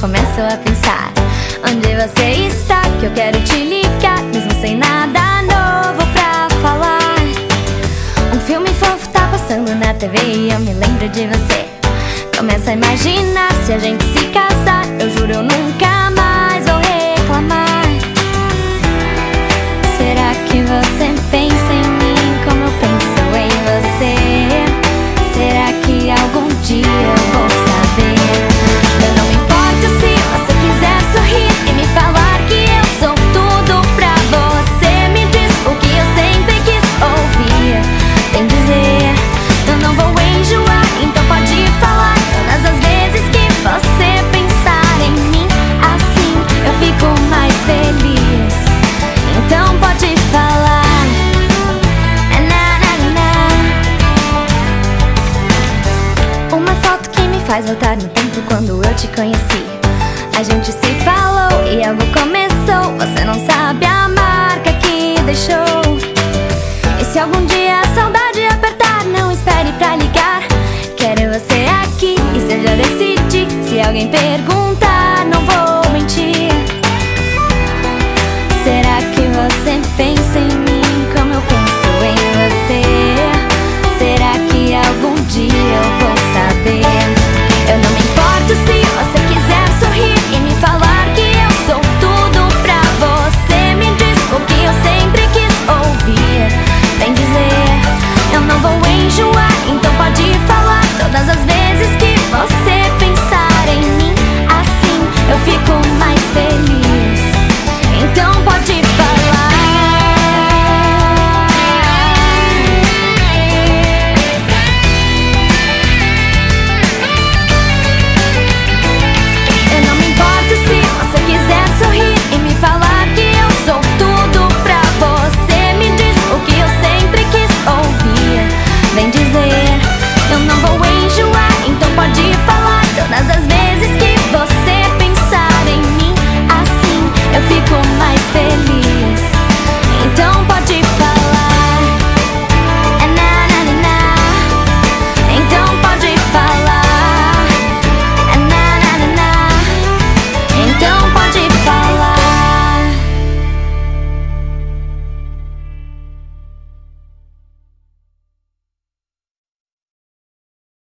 começo a pensar. Onde você está, que eu quero te ligar Mesmo sem nada novo pra falar. Um filme fofo tá passando na TV e eu me lembro de você. Começo a imaginar se a gente faz voltar no tempo quando eu te conheci. A gente se falou e algo começou. Você não sabe a marca que deixou. E se algum dia a saudade apertar, não espere pra ligar. Quero você aqui e se já decidi Se alguém perguntar